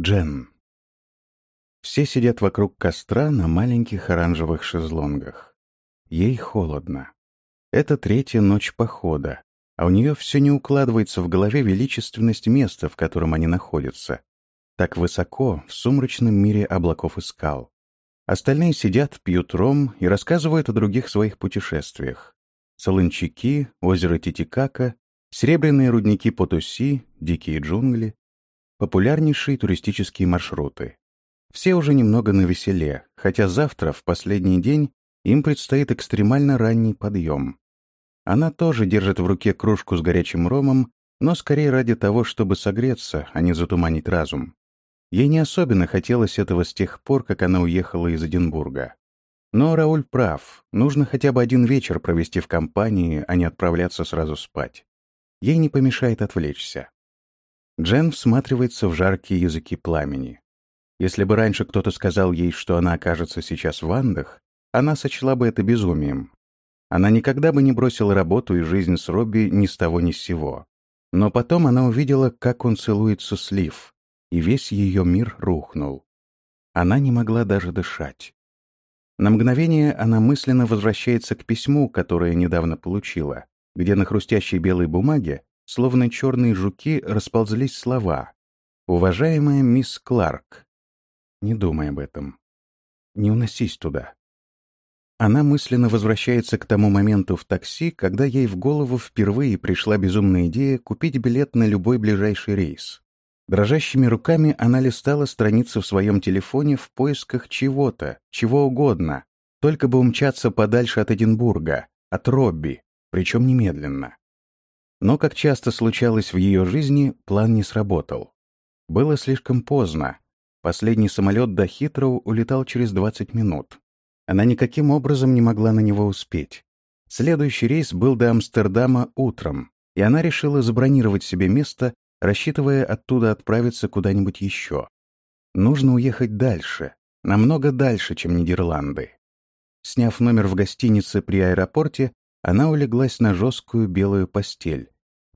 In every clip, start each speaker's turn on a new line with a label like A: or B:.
A: Джен. Все сидят вокруг костра на маленьких оранжевых шезлонгах. Ей холодно. Это третья ночь похода, а у нее все не укладывается в голове величественность места, в котором они находятся. Так высоко, в сумрачном мире облаков и скал. Остальные сидят, пьют ром и рассказывают о других своих путешествиях. Солончаки, озеро Титикака, серебряные рудники Потуси, дикие джунгли, популярнейшие туристические маршруты. Все уже немного навеселе, хотя завтра, в последний день, им предстоит экстремально ранний подъем. Она тоже держит в руке кружку с горячим ромом, но скорее ради того, чтобы согреться, а не затуманить разум. Ей не особенно хотелось этого с тех пор, как она уехала из Эдинбурга. Но Рауль прав, нужно хотя бы один вечер провести в компании, а не отправляться сразу спать. Ей не помешает отвлечься. Джен всматривается в жаркие языки пламени. Если бы раньше кто-то сказал ей, что она окажется сейчас в Андах, она сочла бы это безумием. Она никогда бы не бросила работу и жизнь с Робби ни с того ни с сего. Но потом она увидела, как он целуется с Лив, и весь ее мир рухнул. Она не могла даже дышать. На мгновение она мысленно возвращается к письму, которое недавно получила, где на хрустящей белой бумаге, словно черные жуки, расползлись слова. «Уважаемая мисс Кларк». Не думай об этом. Не уносись туда. Она мысленно возвращается к тому моменту в такси, когда ей в голову впервые пришла безумная идея купить билет на любой ближайший рейс. Дрожащими руками она листала страницы в своем телефоне в поисках чего-то, чего угодно, только бы умчаться подальше от Эдинбурга, от Робби, причем немедленно. Но, как часто случалось в ее жизни, план не сработал. Было слишком поздно. Последний самолет до Хитроу улетал через 20 минут. Она никаким образом не могла на него успеть. Следующий рейс был до Амстердама утром, и она решила забронировать себе место рассчитывая оттуда отправиться куда-нибудь еще. Нужно уехать дальше, намного дальше, чем Нидерланды. Сняв номер в гостинице при аэропорте, она улеглась на жесткую белую постель,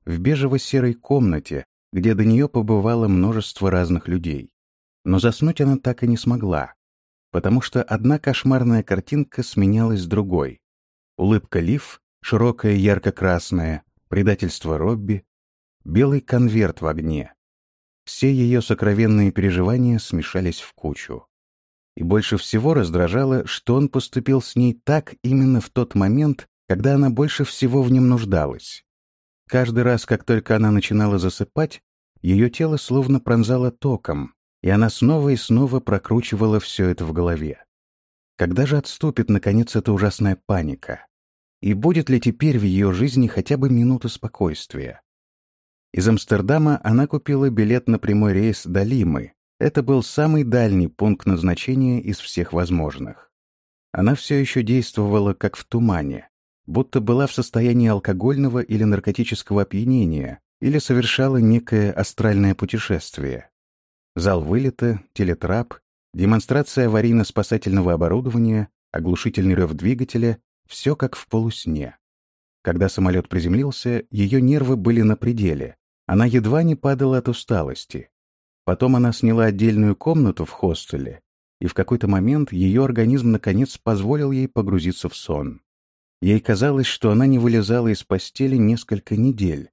A: в бежево-серой комнате, где до нее побывало множество разных людей. Но заснуть она так и не смогла, потому что одна кошмарная картинка сменялась другой. Улыбка Лив, широкая ярко-красная, предательство Робби, белый конверт в огне. Все ее сокровенные переживания смешались в кучу. И больше всего раздражало, что он поступил с ней так именно в тот момент, когда она больше всего в нем нуждалась. Каждый раз, как только она начинала засыпать, ее тело словно пронзало током, и она снова и снова прокручивала все это в голове. Когда же отступит, наконец, эта ужасная паника? И будет ли теперь в ее жизни хотя бы минута спокойствия? Из Амстердама она купила билет на прямой рейс до Лимы. Это был самый дальний пункт назначения из всех возможных. Она все еще действовала как в тумане, будто была в состоянии алкогольного или наркотического опьянения или совершала некое астральное путешествие. Зал вылета, телетрап, демонстрация аварийно-спасательного оборудования, оглушительный рев двигателя — все как в полусне. Когда самолет приземлился, ее нервы были на пределе, она едва не падала от усталости. Потом она сняла отдельную комнату в хостеле, и в какой-то момент ее организм наконец позволил ей погрузиться в сон. Ей казалось, что она не вылезала из постели несколько недель,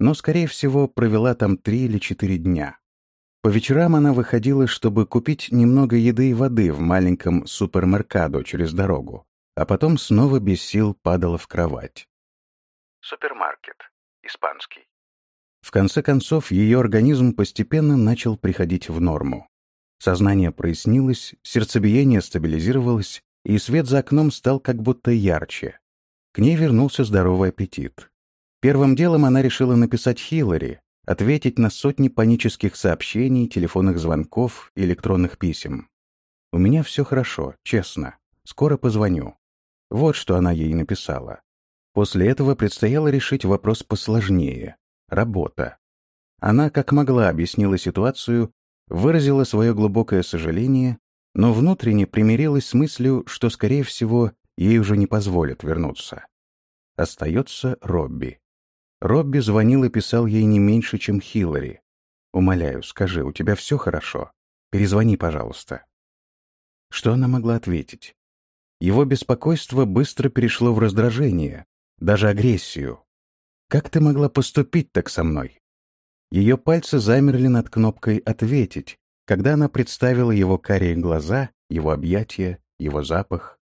A: но, скорее всего, провела там три или четыре дня. По вечерам она выходила, чтобы купить немного еды и воды в маленьком супермеркадо через дорогу, а потом снова без сил падала в кровать.
B: Супермаркет. Испанский.
A: В конце концов, ее организм постепенно начал приходить в норму. Сознание прояснилось, сердцебиение стабилизировалось, и свет за окном стал как будто ярче. К ней вернулся здоровый аппетит. Первым делом она решила написать Хиллари, ответить на сотни панических сообщений, телефонных звонков, электронных писем. «У меня все хорошо, честно. Скоро позвоню». Вот что она ей написала. После этого предстояло решить вопрос посложнее работа. Она как могла объяснила ситуацию, выразила свое глубокое сожаление, но внутренне примирилась с мыслью, что, скорее всего, ей уже не позволят вернуться. Остается Робби. Робби звонил и писал ей не меньше, чем Хиллари. Умоляю, скажи, у тебя все хорошо? Перезвони, пожалуйста». Что она могла ответить? Его беспокойство быстро перешло в раздражение, даже агрессию. «Как ты могла поступить так со мной?» Ее пальцы замерли над кнопкой «Ответить», когда она представила его карие глаза, его объятия, его запах.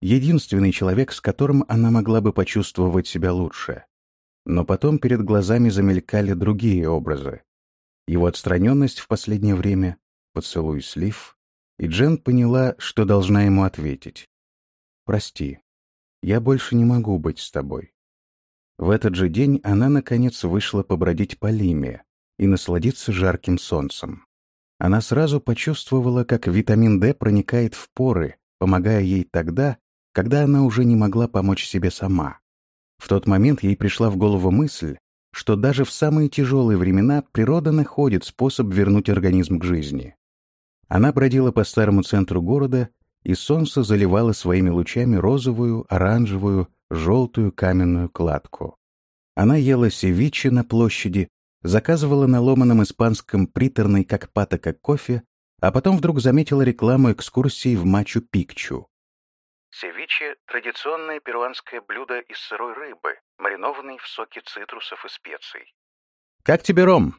A: Единственный человек, с которым она могла бы почувствовать себя лучше. Но потом перед глазами замелькали другие образы. Его отстраненность в последнее время, поцелуй слив, и Джен поняла, что должна ему ответить. «Прости, я больше не могу быть с тобой». В этот же день она, наконец, вышла побродить по Лиме и насладиться жарким солнцем. Она сразу почувствовала, как витамин D проникает в поры, помогая ей тогда, когда она уже не могла помочь себе сама. В тот момент ей пришла в голову мысль, что даже в самые тяжелые времена природа находит способ вернуть организм к жизни. Она бродила по старому центру города, и солнце заливало своими лучами розовую, оранжевую, желтую каменную кладку. Она ела севиче на площади, заказывала на ломаном испанском приторный как патока кофе, а потом вдруг заметила рекламу экскурсии в Мачу-Пикчу.
B: Севиче – традиционное перуанское блюдо из сырой рыбы, маринованной в соке цитрусов и специй.
A: «Как тебе ром?»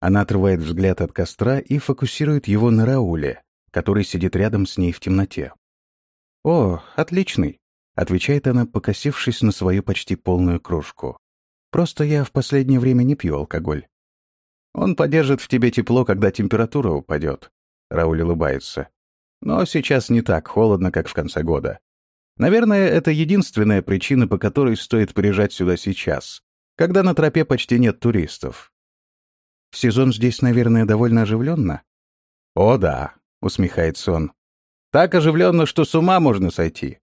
A: Она отрывает взгляд от костра и фокусирует его на Рауле, который сидит рядом с ней в темноте. «О, отличный», — отвечает она, покосившись на свою почти полную кружку. «Просто я в последнее время не пью алкоголь». «Он поддержит в тебе тепло, когда температура упадет», — Рауль улыбается. Но сейчас не так холодно, как в конце года. Наверное, это единственная причина, по которой стоит приезжать сюда сейчас, когда на тропе почти нет туристов. Сезон здесь, наверное, довольно оживленно? О, да, усмехается он. Так оживленно, что с ума можно сойти.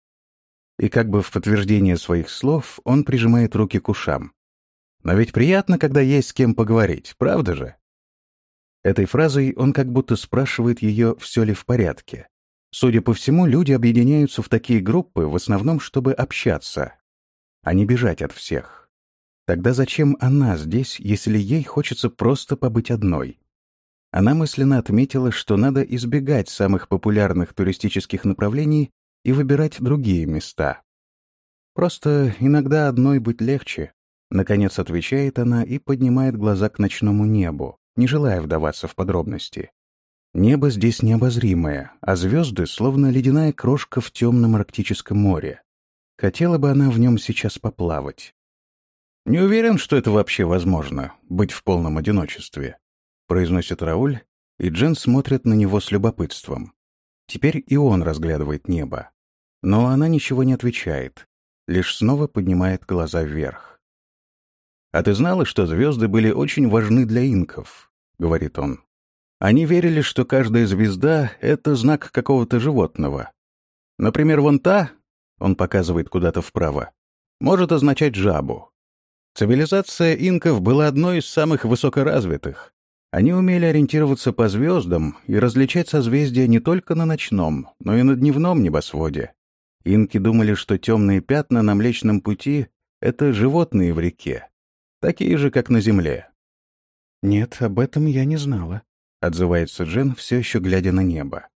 A: И как бы в подтверждение своих слов он прижимает руки к ушам. Но ведь приятно, когда есть с кем поговорить, правда же? Этой фразой он как будто спрашивает ее, все ли в порядке. Судя по всему, люди объединяются в такие группы в основном, чтобы общаться, а не бежать от всех. Тогда зачем она здесь, если ей хочется просто побыть одной? Она мысленно отметила, что надо избегать самых популярных туристических направлений и выбирать другие места. Просто иногда одной быть легче. Наконец отвечает она и поднимает глаза к ночному небу не желая вдаваться в подробности. Небо здесь необозримое, а звезды словно ледяная крошка в темном арктическом море. Хотела бы она в нем сейчас поплавать. «Не уверен, что это вообще возможно — быть в полном одиночестве», — произносит Рауль, и Джен смотрит на него с любопытством. Теперь и он разглядывает небо. Но она ничего не отвечает, лишь снова поднимает глаза вверх. «А ты знала, что звезды были очень важны для инков?» — говорит он. Они верили, что каждая звезда — это знак какого-то животного. Например, вон та, он показывает куда-то вправо, может означать жабу. Цивилизация инков была одной из самых высокоразвитых. Они умели ориентироваться по звездам и различать созвездия не только на ночном, но и на дневном небосводе. Инки думали, что темные пятна на Млечном пути — это животные в реке, такие же, как на Земле. «Нет, об этом я не знала», — отзывается Джен, все еще глядя на небо.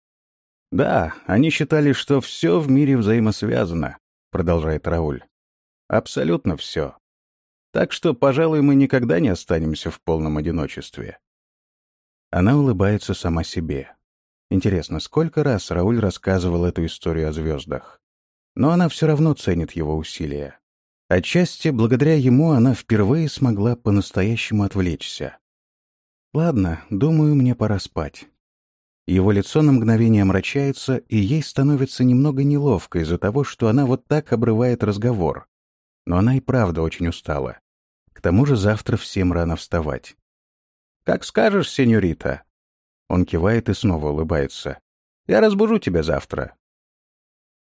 A: «Да, они считали, что все в мире взаимосвязано», — продолжает Рауль. «Абсолютно все. Так что, пожалуй, мы никогда не останемся в полном одиночестве». Она улыбается сама себе. Интересно, сколько раз Рауль рассказывал эту историю о звездах? Но она все равно ценит его усилия. Отчасти, благодаря ему, она впервые смогла по-настоящему отвлечься. «Ладно, думаю, мне пора спать». Его лицо на мгновение омрачается, и ей становится немного неловко из-за того, что она вот так обрывает разговор. Но она и правда очень устала. К тому же завтра всем рано вставать. «Как скажешь, сеньорита». Он кивает и снова улыбается. «Я разбужу тебя завтра».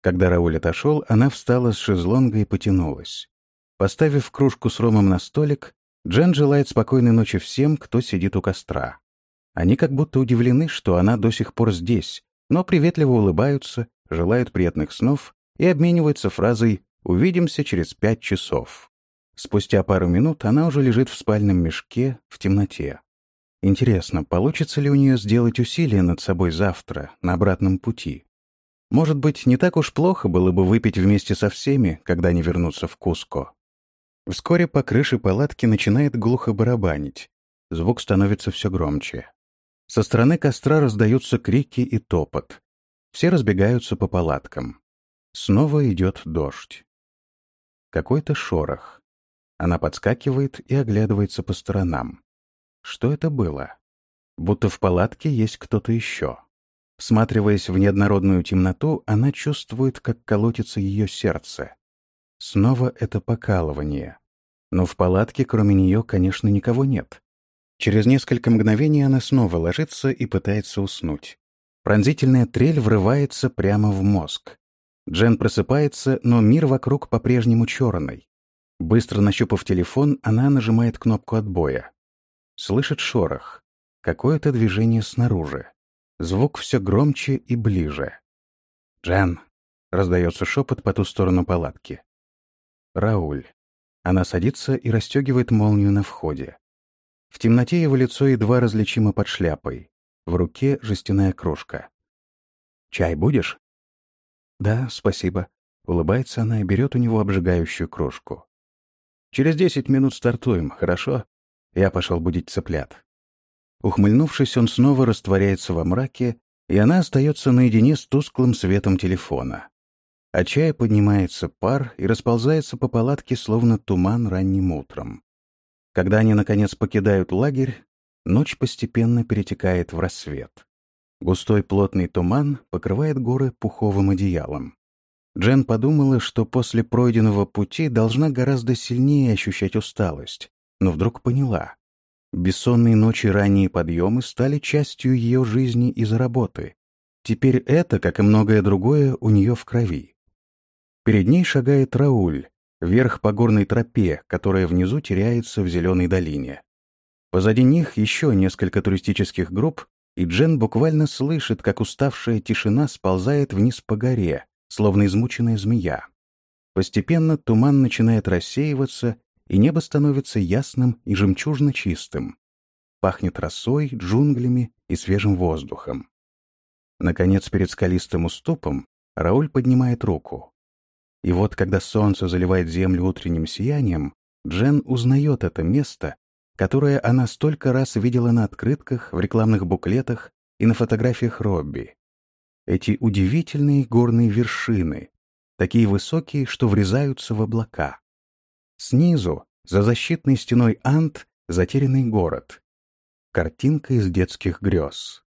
A: Когда Рауль отошел, она встала с шезлонга и потянулась. Поставив кружку с ромом на столик, Джен желает спокойной ночи всем, кто сидит у костра. Они как будто удивлены, что она до сих пор здесь, но приветливо улыбаются, желают приятных снов и обмениваются фразой «Увидимся через пять часов». Спустя пару минут она уже лежит в спальном мешке в темноте. Интересно, получится ли у нее сделать усилие над собой завтра, на обратном пути? Может быть, не так уж плохо было бы выпить вместе со всеми, когда они вернутся в Куско. Вскоре по крыше палатки начинает глухо барабанить. Звук становится все громче. Со стороны костра раздаются крики и топот. Все разбегаются по палаткам. Снова идет дождь. Какой-то шорох. Она подскакивает и оглядывается по сторонам. Что это было? Будто в палатке есть кто-то еще. Всматриваясь в неоднородную темноту, она чувствует, как колотится ее сердце. Снова это покалывание. Но в палатке кроме нее, конечно, никого нет. Через несколько мгновений она снова ложится и пытается уснуть. Пронзительная трель врывается прямо в мозг. Джен просыпается, но мир вокруг по-прежнему черный. Быстро нащупав телефон, она нажимает кнопку отбоя. Слышит шорох. Какое-то движение снаружи. Звук все громче и ближе. «Джен!» — раздается шепот по ту сторону палатки. Рауль. Она садится и расстегивает молнию на входе. В темноте его лицо едва различимо под шляпой. В руке жестяная кружка. «Чай будешь?» «Да, спасибо». Улыбается она и берет у него обжигающую кружку. «Через десять минут стартуем, хорошо?» Я пошел будить цыплят. Ухмыльнувшись, он снова растворяется во мраке, и она остается наедине с тусклым светом телефона. От чая поднимается пар и расползается по палатке, словно туман ранним утром. Когда они, наконец, покидают лагерь, ночь постепенно перетекает в рассвет. Густой плотный туман покрывает горы пуховым одеялом. Джен подумала, что после пройденного пути должна гораздо сильнее ощущать усталость, но вдруг поняла. Бессонные ночи ранние подъемы стали частью ее жизни из-за работы. Теперь это, как и многое другое, у нее в крови. Перед ней шагает Рауль, вверх по горной тропе, которая внизу теряется в зеленой долине. Позади них еще несколько туристических групп, и Джен буквально слышит, как уставшая тишина сползает вниз по горе, словно измученная змея. Постепенно туман начинает рассеиваться, и небо становится ясным и жемчужно чистым. Пахнет росой, джунглями и свежим воздухом. Наконец, перед скалистым уступом Рауль поднимает руку. И вот, когда солнце заливает землю утренним сиянием, Джен узнает это место, которое она столько раз видела на открытках, в рекламных буклетах и на фотографиях Робби. Эти удивительные горные вершины, такие высокие, что врезаются в облака. Снизу, за защитной стеной Ант, затерянный город. Картинка из детских грез.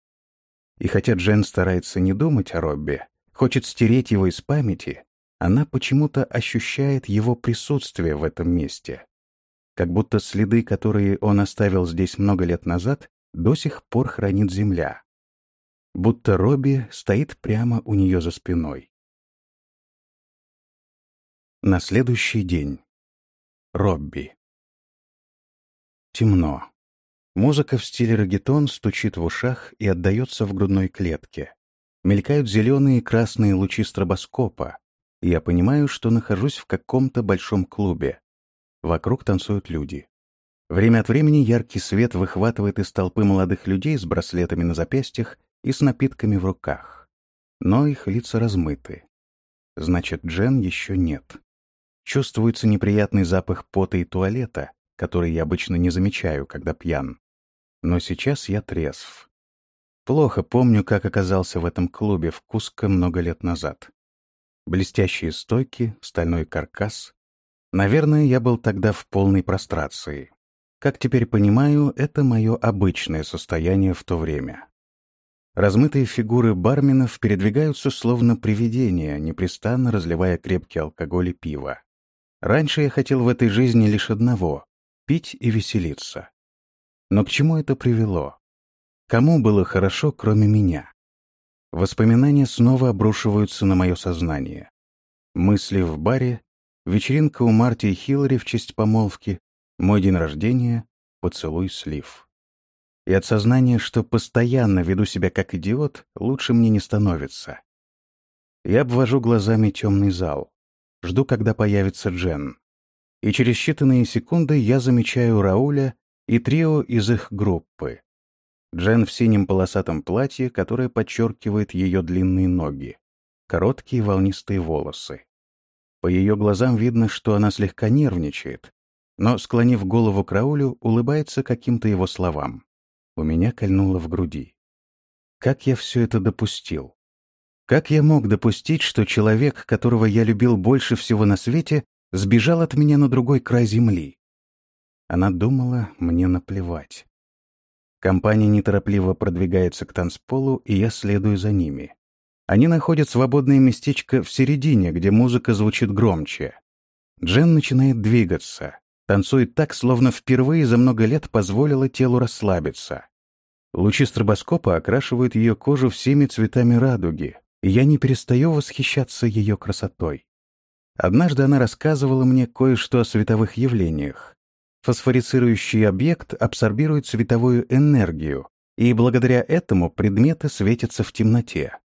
A: И хотя Джен старается не думать о Робби, хочет стереть его из памяти, она почему-то ощущает его присутствие в этом месте. Как будто следы, которые он оставил здесь много лет назад, до сих пор хранит земля. Будто Робби стоит прямо у нее за спиной. На следующий день. Робби. Темно. Музыка в стиле регетон стучит в ушах и отдается в грудной клетке. Мелькают зеленые и красные лучи стробоскопа. Я понимаю, что нахожусь в каком-то большом клубе. Вокруг танцуют люди. Время от времени яркий свет выхватывает из толпы молодых людей с браслетами на запястьях и с напитками в руках. Но их лица размыты. Значит, Джен еще нет. Чувствуется неприятный запах пота и туалета, который я обычно не замечаю, когда пьян. Но сейчас я трезв. Плохо помню, как оказался в этом клубе в Куско много лет назад. Блестящие стойки, стальной каркас. Наверное, я был тогда в полной прострации. Как теперь понимаю, это мое обычное состояние в то время. Размытые фигуры барменов передвигаются словно привидения, непрестанно разливая крепкий алкоголь и пиво. Раньше я хотел в этой жизни лишь одного — пить и веселиться. Но к чему это привело? Кому было хорошо, кроме меня? Воспоминания снова обрушиваются на мое сознание. Мысли в баре, вечеринка у Марти и Хиллари в честь помолвки, мой день рождения, поцелуй слив. И от сознания, что постоянно веду себя как идиот, лучше мне не становится. Я обвожу глазами темный зал. Жду, когда появится Джен. И через считанные секунды я замечаю Рауля и трио из их группы. Джен в синем полосатом платье, которое подчеркивает ее длинные ноги, короткие волнистые волосы. По ее глазам видно, что она слегка нервничает, но, склонив голову к Раулю, улыбается каким-то его словам. У меня кольнуло в груди. Как я все это допустил? Как я мог допустить, что человек, которого я любил больше всего на свете, сбежал от меня на другой край земли? Она думала, мне наплевать. Компания неторопливо продвигается к танцполу, и я следую за ними. Они находят свободное местечко в середине, где музыка звучит громче. Джен начинает двигаться, танцует так, словно впервые за много лет позволила телу расслабиться. Лучи стробоскопа окрашивают ее кожу всеми цветами радуги, и я не перестаю восхищаться ее красотой. Однажды она рассказывала мне кое-что о световых явлениях. Фосфорицирующий объект абсорбирует световую энергию, и благодаря этому предметы светятся в темноте.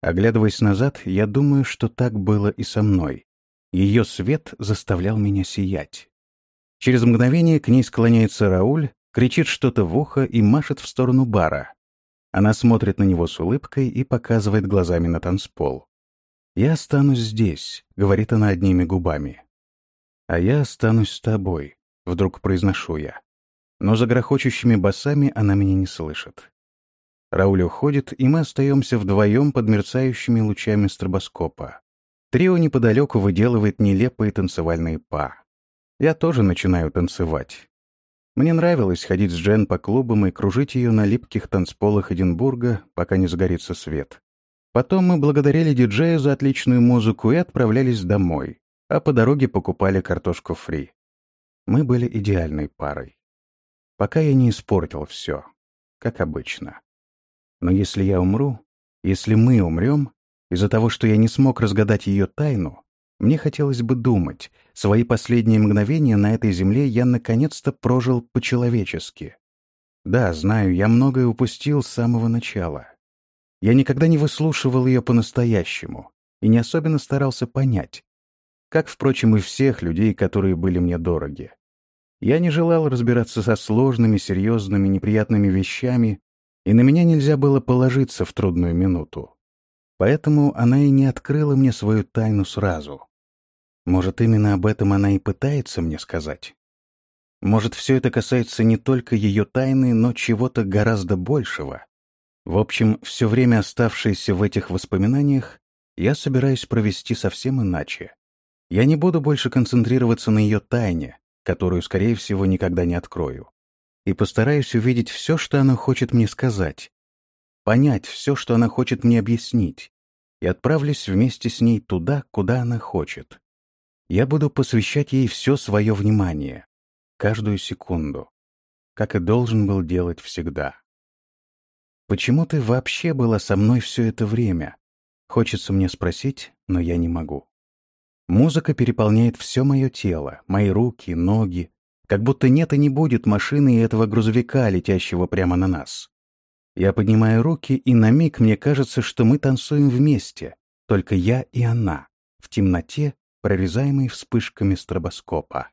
A: Оглядываясь назад, я думаю, что так было и со мной. Ее свет заставлял меня сиять. Через мгновение к ней склоняется Рауль, кричит что-то в ухо и машет в сторону бара. Она смотрит на него с улыбкой и показывает глазами на танцпол. «Я останусь здесь», — говорит она одними губами. «А я останусь с тобой», — вдруг произношу я. Но за грохочущими басами она меня не слышит. Рауль уходит, и мы остаемся вдвоем под мерцающими лучами стробоскопа. Трио неподалеку выделывает нелепые танцевальные па. Я тоже начинаю танцевать. Мне нравилось ходить с Джен по клубам и кружить ее на липких танцполах Эдинбурга, пока не загорится свет. Потом мы благодарили диджея за отличную музыку и отправлялись домой, а по дороге покупали картошку фри. Мы были идеальной парой. Пока я не испортил все, как обычно. Но если я умру, если мы умрем, из-за того, что я не смог разгадать ее тайну, мне хотелось бы думать, свои последние мгновения на этой земле я наконец-то прожил по-человечески. Да, знаю, я многое упустил с самого начала. Я никогда не выслушивал ее по-настоящему и не особенно старался понять, как, впрочем, и всех людей, которые были мне дороги. Я не желал разбираться со сложными, серьезными, неприятными вещами, и на меня нельзя было положиться в трудную минуту. Поэтому она и не открыла мне свою тайну сразу. Может, именно об этом она и пытается мне сказать? Может, все это касается не только ее тайны, но чего-то гораздо большего? В общем, все время оставшееся в этих воспоминаниях я собираюсь провести совсем иначе. Я не буду больше концентрироваться на ее тайне, которую, скорее всего, никогда не открою. И постараюсь увидеть все, что она хочет мне сказать, понять все, что она хочет мне объяснить, и отправлюсь вместе с ней туда, куда она хочет. Я буду посвящать ей все свое внимание, каждую секунду, как и должен был делать всегда. «Почему ты вообще была со мной все это время?» Хочется мне спросить, но я не могу. Музыка переполняет все мое тело, мои руки, ноги, как будто нет и не будет машины и этого грузовика, летящего прямо на нас. Я поднимаю руки, и на миг мне кажется, что мы танцуем вместе, только я и она, в темноте, прорезаемой вспышками стробоскопа.